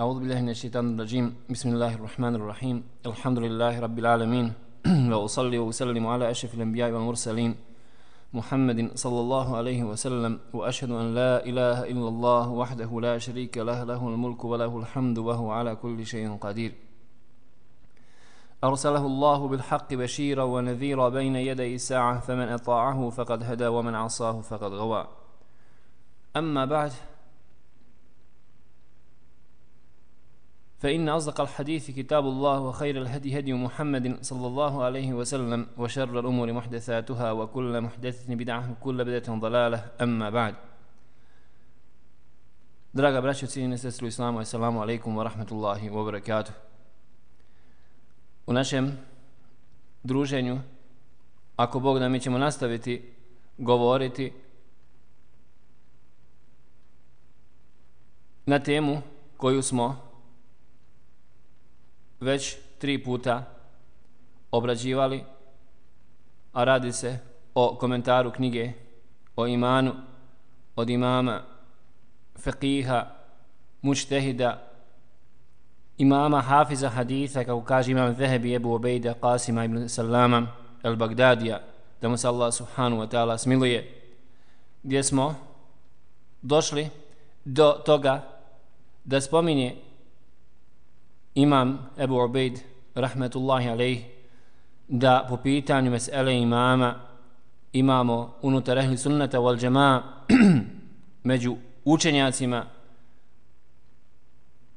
أعوذ بالله من الشيطان الرجيم. بسم الله الرحمن الرحيم. الحمد لله رب العالمين. وأصلي وأسلم على أشرف الأنبياء والمرسلين محمد صلى الله عليه وسلم. وأشهد أن لا إله إلا الله وحده لا شريك له له الملك وله الحمد وهو على كل شيء قدير. أرسله الله بالحق بشيرا ونذيرا بين يدي الساعة فمن أطاعه فقد هدى ومن عصاه فقد غوى. أما بعد فإن أصدق الحديث كتاب الله وخير الهدي هدي محمد صلى الله عليه وسلم وشر الأمور محدثاتها وكل محدثة بدعة وكل بدعة ضلالة أما بعد Draga braćo, cijenine sestru Islamu, assalamu alaikum wa rahmatullahi wa barakatuh. U našem druženju, ako Bog da mi ćemo nastaviti govoriti na temu koju smo već tri puta obrađivali, a radi se o komentaru knjige o imanu od imama Faqiha, Mučtehida, imama Hafiza Haditha, kako kaže imam Zehebi Ebu Obejda, Qasima ibn Salama, El Bagdadija, da mu se Allah subhanu wa ta'ala smiluje, gdje smo došli do toga da spominje imam Ebu Ubejd rahmetullahi alejh da po pitanju mesele imama imamo unutar ehli sunnata wal džema među učenjacima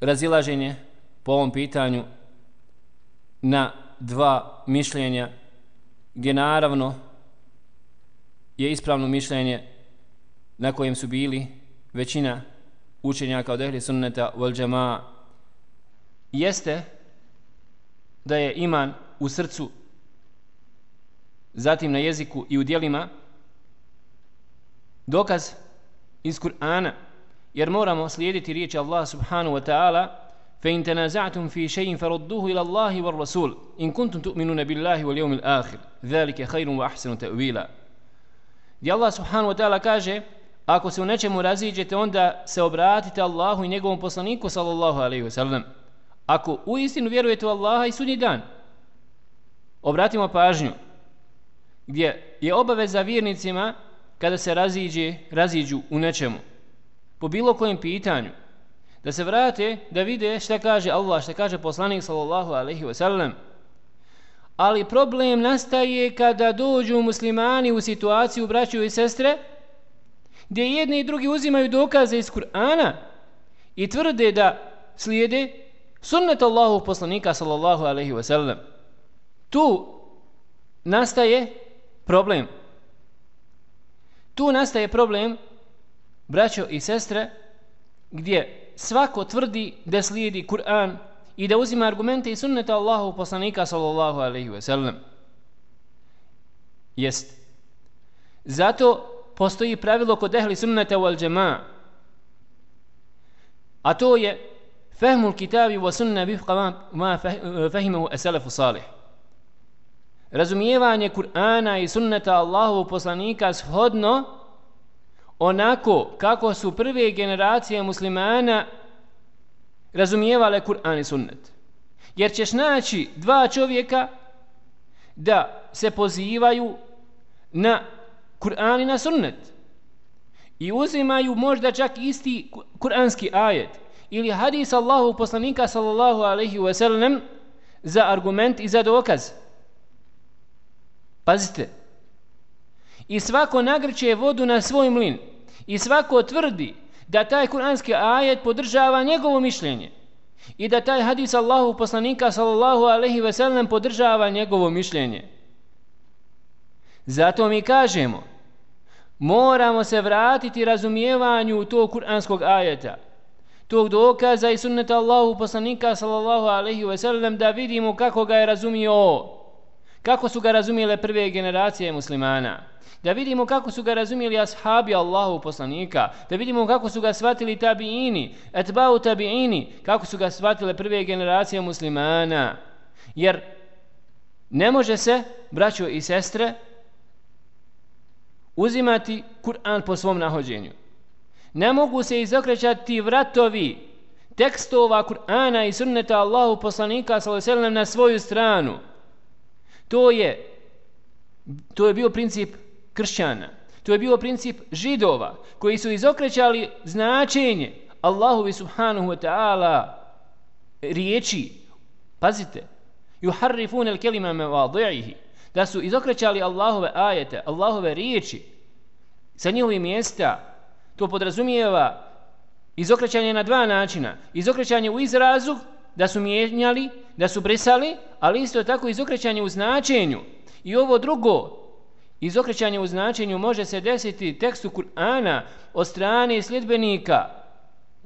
razilaženje po ovom pitanju na dva mišljenja. Gdje naravno je ispravno mišljenje na kojem su bili većina učenjaka od ehli sunnata wal džema jeste da je iman u srcu zatim na jeziku i u dijelima dokaz iz Kur'ana. Jer moramo slijediti riječi Allah subhanahu wa ta'ala fe in tanaza'tum fi shay'in farudduhu ila Allahi war rasul in kuntum tu'minuna billahi wal yawmil akhir dhalika khayrun wa ahsanu ta'wila. Di Allah subhanahu wa ta'ala kaže ako se u nečemu raziđete onda se obratite Allahu i njegovom poslaniku sallallahu alejhi ve sellem Ako u istinu vjerujete u Allaha i sudnji dan, obratimo pažnju, gdje je obaveza vjernicima kada se raziđe, raziđu u nečemu, po bilo kojem pitanju, da se vrate da vide šta kaže Allah, šta kaže poslanik sallallahu alaihi wasallam. Ali problem nastaje kada dođu muslimani u situaciju braću i sestre, gdje jedni i drugi uzimaju dokaze iz Kur'ana i tvrde da slijede sunnet Allahu poslanika sallallahu alaihi wa sallam. Tu nastaje problem. Tu nastaje problem, braćo i sestre, gdje svako tvrdi da slijedi Kur'an i da uzima argumente i sunneta Allahu poslanika sallallahu alaihi wa sallam. Jest. Zato postoji pravilo kod ehli sunneta wal džema'a. A to je فهم الكتاب والسنة بفق ما فهمه السلف الصالح razumijevanje Kur'ana i sunneta Allahovog poslanika shodno onako kako su prve generacije muslimana razumijevale Kur'an i sunnet. Jer ćeš naći dva čovjeka da se pozivaju na Kur'an i na sunnet i uzimaju možda čak isti kur'anski ajet ili hadis Allahu poslanika sallallahu alaihi wa sallam za argument i za dokaz. Pazite. I svako nagrće vodu na svoj mlin. I svako tvrdi da taj kuranski ajet podržava njegovo mišljenje. I da taj hadis Allahu poslanika sallallahu alaihi wa sallam podržava njegovo mišljenje. Zato mi kažemo, moramo se vratiti razumijevanju tog kuranskog ajeta tog dokaza i sunneta Allahu poslanika sallallahu alaihi ve sellem da vidimo kako ga je razumio. Kako su ga razumijele prve generacije muslimana. Da vidimo kako su ga razumijeli ashabi Allahu poslanika. Da vidimo kako su ga shvatili tabiini etbau tabiini kako su ga shvatile prve generacije muslimana. Jer ne može se braćo i sestre uzimati Kur'an po svom nahođenju ne mogu se izokrećati vratovi tekstova Kur'ana i sunneta Allahu poslanika sallallahu na svoju stranu. To je to je bio princip kršćana. To je bio princip židova koji su izokrećali značenje Allahu subhanahu wa ta'ala riječi. Pazite. Yuharrifuna al-kalima mawadi'ihi. Da su izokrećali Allahove ajete, Allahove riječi sa njihovih mjesta. To podrazumijeva izokrećanje na dva načina. Izokrećanje u izrazu da su mijenjali, da su brisali, ali isto tako izokrećanje u značenju. I ovo drugo, izokrećanje u značenju može se desiti tekstu Kur'ana od strane sljedbenika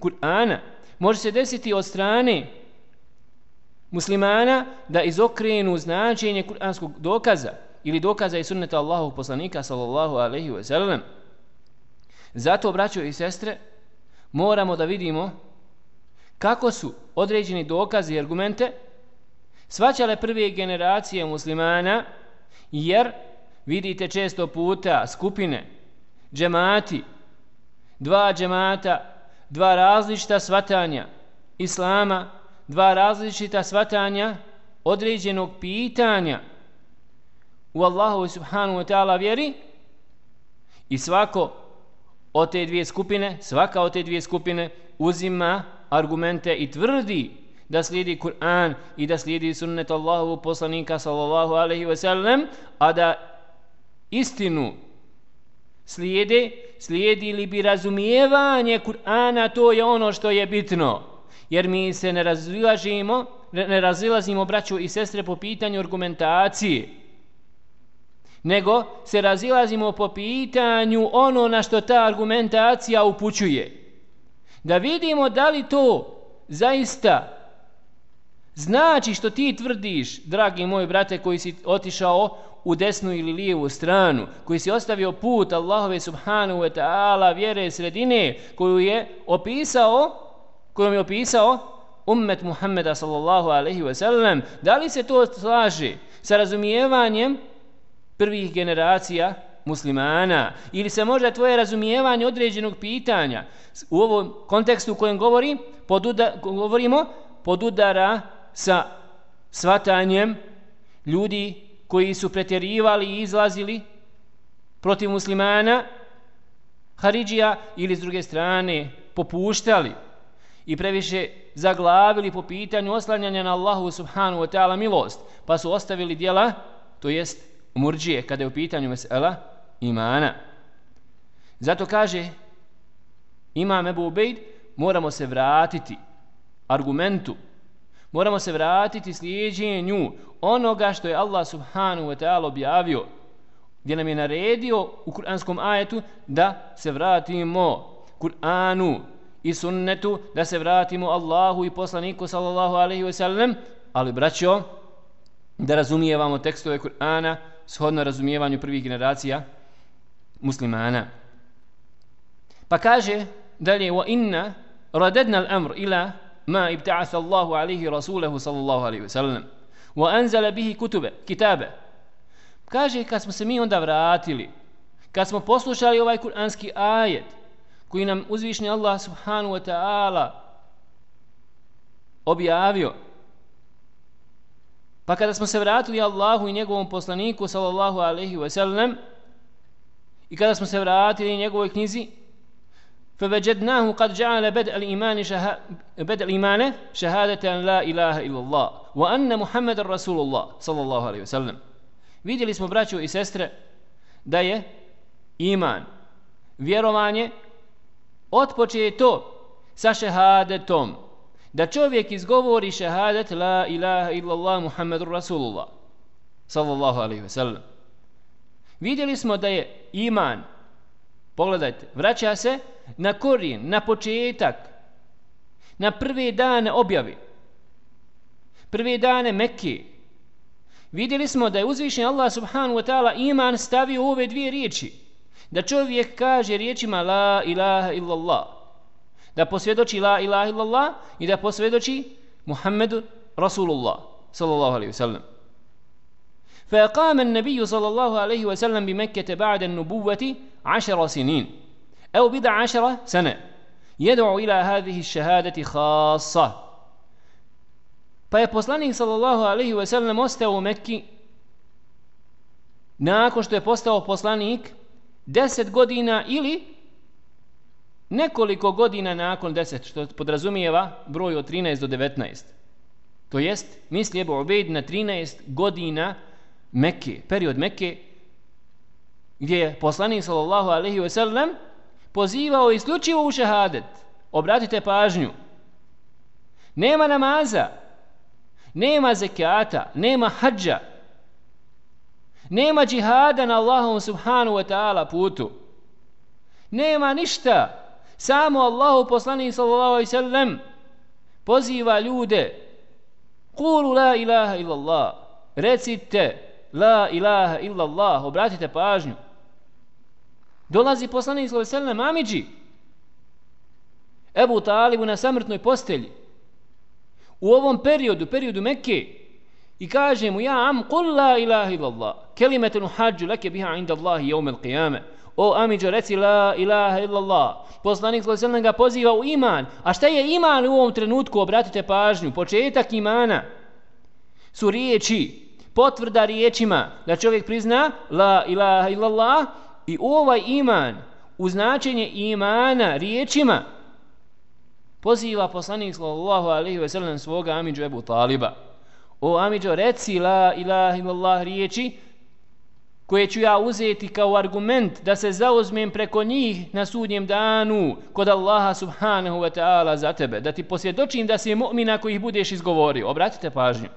Kur'ana. Može se desiti od strane muslimana da izokrenu značenje kur'anskog dokaza ili dokaza i sunneta Allahu poslanika sallallahu alaihi wa sallam. Zato, braćo i sestre, moramo da vidimo kako su određeni dokazi i argumente svaćale prve generacije muslimana jer vidite često puta skupine, džemati, dva džemata, dva različita svatanja islama, dva različita svatanja određenog pitanja u Allahu subhanahu wa ta'ala vjeri i svako od te dvije skupine, svaka od te dvije skupine uzima argumente i tvrdi da slijedi Kur'an i da slijedi sunnet Allahovu poslanika sallallahu alaihi wa sallam, a da istinu slijede, slijedi li bi razumijevanje Kur'ana, to je ono što je bitno. Jer mi se ne razilažimo, ne razilazimo braću i sestre po pitanju argumentacije, nego se razilazimo po pitanju ono na što ta argumentacija upućuje. Da vidimo da li to zaista znači što ti tvrdiš, dragi moj brate koji si otišao u desnu ili lijevu stranu, koji si ostavio put Allahove subhanahu wa ta'ala vjere sredine koju je opisao, kojom je opisao ummet Muhammeda sallallahu alaihi wa sallam, da li se to slaže sa razumijevanjem prvih generacija muslimana? Ili se možda tvoje razumijevanje određenog pitanja u ovom kontekstu u kojem govorim, poduda, govorimo podudara sa svatanjem ljudi koji su pretjerivali i izlazili protiv muslimana Haridžija ili s druge strane popuštali i previše zaglavili po pitanju oslanjanja na Allahu subhanu wa ta'ala milost pa su ostavili dijela to jest murđije kada je u pitanju mesela imana. Zato kaže imam Ebu Ubejd moramo se vratiti argumentu moramo se vratiti slijedjenju onoga što je Allah subhanahu wa ta'ala objavio gdje nam je naredio u kuranskom ajetu da se vratimo Kur'anu i sunnetu da se vratimo Allahu i poslaniku sallallahu alaihi wa sallam ali braćo da razumijevamo tekstove Kur'ana shodno razumijevanju prvih generacija muslimana. Pa kaže dalje wa inna radadna al-amr ila ma ibta'atha Allahu alayhi rasulahu sallallahu alayhi wasallam wa anzala bihi kutube kitabe kaže kad smo se mi onda vratili kad smo poslušali ovaj kuranski ajet koji nam uzvišni Allah subhanahu wa ta'ala objavio Pa kada smo se vratili Allahu i njegovom poslaniku sallallahu alaihi wa sallam i kada smo se vratili njegovoj knjizi فوجدناه قد جعل بدء الإيمان شها... بدء الإيمان شهادة أن لا إله إلا الله وأن محمد رسول الله صلى الله عليه وسلم vidjeli smo braćo i sestre da je iman vjerovanje otpočeto sa šehadetom da čovjek izgovori šehadet la ilaha illallah muhammedur rasulullah sallallahu alaihi wasallam. Vidjeli smo da je iman pogledajte vraća se na korijen na početak na prve dane objavi prve dane Mekke. Vidjeli smo da je uzvišen Allah subhanahu wa ta'ala iman stavio ove dvije riječi. Da čovjek kaže riječima la ilaha illallah da posvjedoči la ilaha illallah i da posvjedoči Muhammedu Rasulullah sallallahu alaihi wasallam فأقام النبي صلى الله عليه وسلم بمكة بعد النبوة عشر سنين أو بضع عشر سنة يدعو إلى هذه الشهادة خاصة Pa je poslanik sallallahu alaihi ve sellem ostao u Mekki nakon što je postao poslanik 10 godina ili nekoliko godina nakon 10, što podrazumijeva broj od 13 do 19. To jest, misli Ebu Ubejd na 13 godina Mekke, period Mekke, gdje je poslanik sallallahu alaihi ve sellem pozivao isključivo u šehadet. Obratite pažnju. Nema namaza, nema zekijata, nema hađa, nema džihada na Allahom subhanu wa ta'ala putu. Nema ništa. Samo Allahu poslanik sallallahu alaihi sallam poziva ljude Kulu la ilaha illallah. Recite la ilaha illallah. Obratite pažnju. Dolazi poslanik sallallahu alaihi sallam Amidži. Ebu Talibu na samrtnoj postelji u ovom periodu, periodu Mekke, i kaže mu, ja am, kul la ilaha illallah, kelimetenu hađu leke biha inda Allahi jevmel qiyame O Amidžo, reci la ilaha illallah. Poslanik sallallahu ga poziva u iman. A šta je iman u ovom trenutku? Obratite pažnju. Početak imana su riječi, potvrda riječima da čovjek prizna la ilaha illallah i ovaj iman u značenje imana riječima poziva poslanik sallallahu alejhi ve sellem svoga amidžu Ebu Taliba. O amidžo, reci la ilaha illallah riječi koje ću ja uzeti kao argument da se zauzmem preko njih na sudnjem danu kod Allaha subhanahu wa ta'ala za tebe, da ti posvjedočim da si mu'min ako ih budeš izgovorio. Obratite pažnju.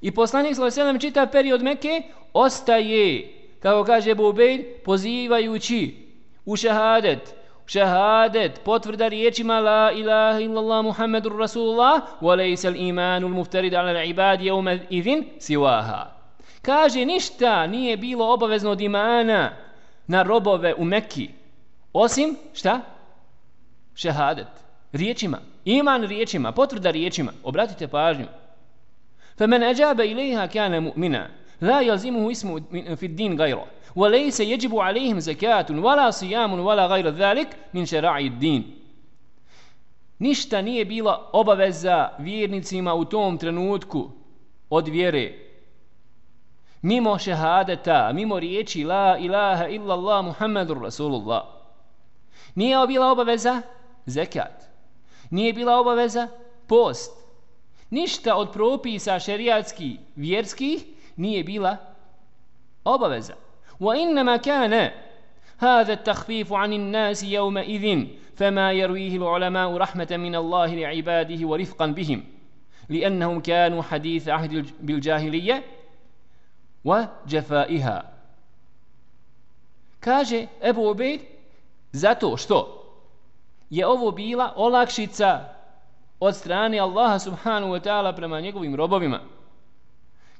I poslanik s.a.v. čita period Mekke ostaje, kako kaže Abu pozivajući u šehadet, šehadet, potvrda riječima la ilaha illallah muhammedur rasulullah wa lejsel imanul muftarid ala ibad jevme idhin siwaha. Kaže, ništa nije bilo obavezno od imana na robove u Mekki, osim, šta? Šehadet, riječima, iman riječima, potvrda riječima, obratite pažnju. فمن أجاب إليها كان مؤمنا لا يلزمه اسم في الدين غيره وليس يجب عليهم زكاة ولا صيام ولا غير ذلك من شرائع الدين Ništa nije bila obaveza vjernicima u tom trenutku od vjere. Mimo šehadeta, mimo riječi la ilaha illallah muhammedur rasulullah. Nije bila obaveza zekat. Nije bila obaveza post. Ništa od propisa šerijatskih vjerskih nije bila obaveza. وإنما كان هذا التخفيف عن الناس يومئذ فما يرويه العلماء رحمة من الله لعباده ورفقا بهم لأنهم كانوا حديث عهد بالجاهلية wa jafaiha. Kaže Ebu Ubejd, zato što je ovo bila olakšica od strane Allaha subhanu wa ta'ala prema njegovim robovima.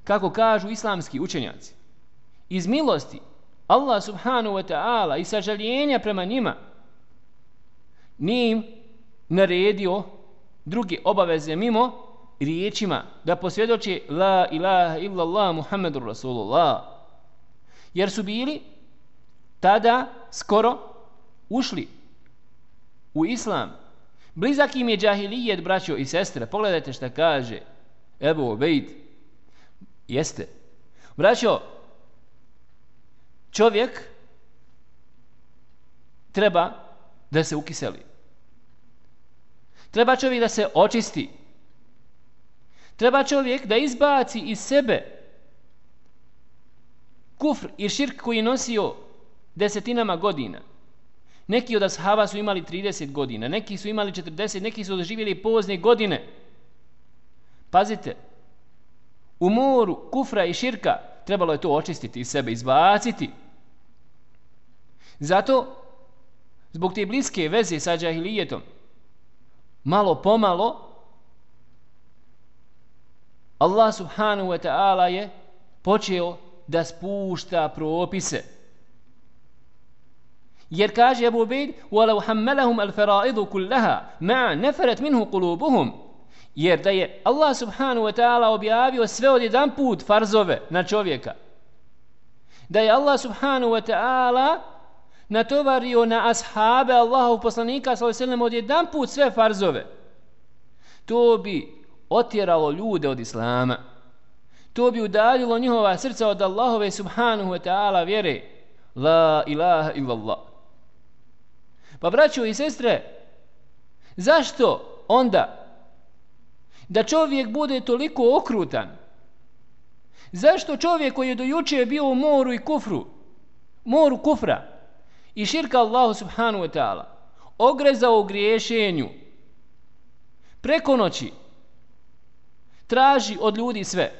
Kako kažu islamski učenjaci, iz milosti Allah subhanu wa ta'ala i sažaljenja prema njima nije im naredio druge obaveze mimo riječima da posvjedoče la ilaha illallah muhammedur rasulullah jer su bili tada skoro ušli u islam blizak im je džahilijet braćo i sestre pogledajte šta kaže Ebu Obeid. jeste braćo čovjek treba da se ukiseli. Treba čovjek da se očisti. Treba čovjek da izbaci iz sebe kufr i širk koji je nosio desetinama godina. Neki od ashaba su imali 30 godina, neki su imali 40, neki su doživjeli pozne godine. Pazite, u moru kufra i širka trebalo je to očistiti iz sebe, izbaciti. Zato, zbog te bliske veze sa džahilijetom, malo pomalo, Allah subhanahu wa ta'ala je počeo da spušta propise. Jer kaže Abu Ubejd, وَلَوْ حَمَّلَهُمْ الْفَرَائِضُ كُلَّهَا مَا نَفَرَتْ مِنْهُ قُلُوبُهُمْ Jer da je Allah subhanahu wa ta'ala objavio sve od jedan put farzove na čovjeka, da je Allah subhanahu wa ta'ala natovario na ashabe Allahov poslanika sallallahu od jedan put sve farzove to bi otjeralo ljude od islama. To bi udaljilo njihova srca od Allahove subhanahu wa ta'ala vjere. La ilaha illallah. Pa braćo i sestre zašto onda da čovjek bude toliko okrutan? Zašto čovjek koji je do juče bio u moru i kufru moru kufra i širka Allahu subhanahu wa ta'ala ogrezao u griješenju preko noći traži od ljudi sve.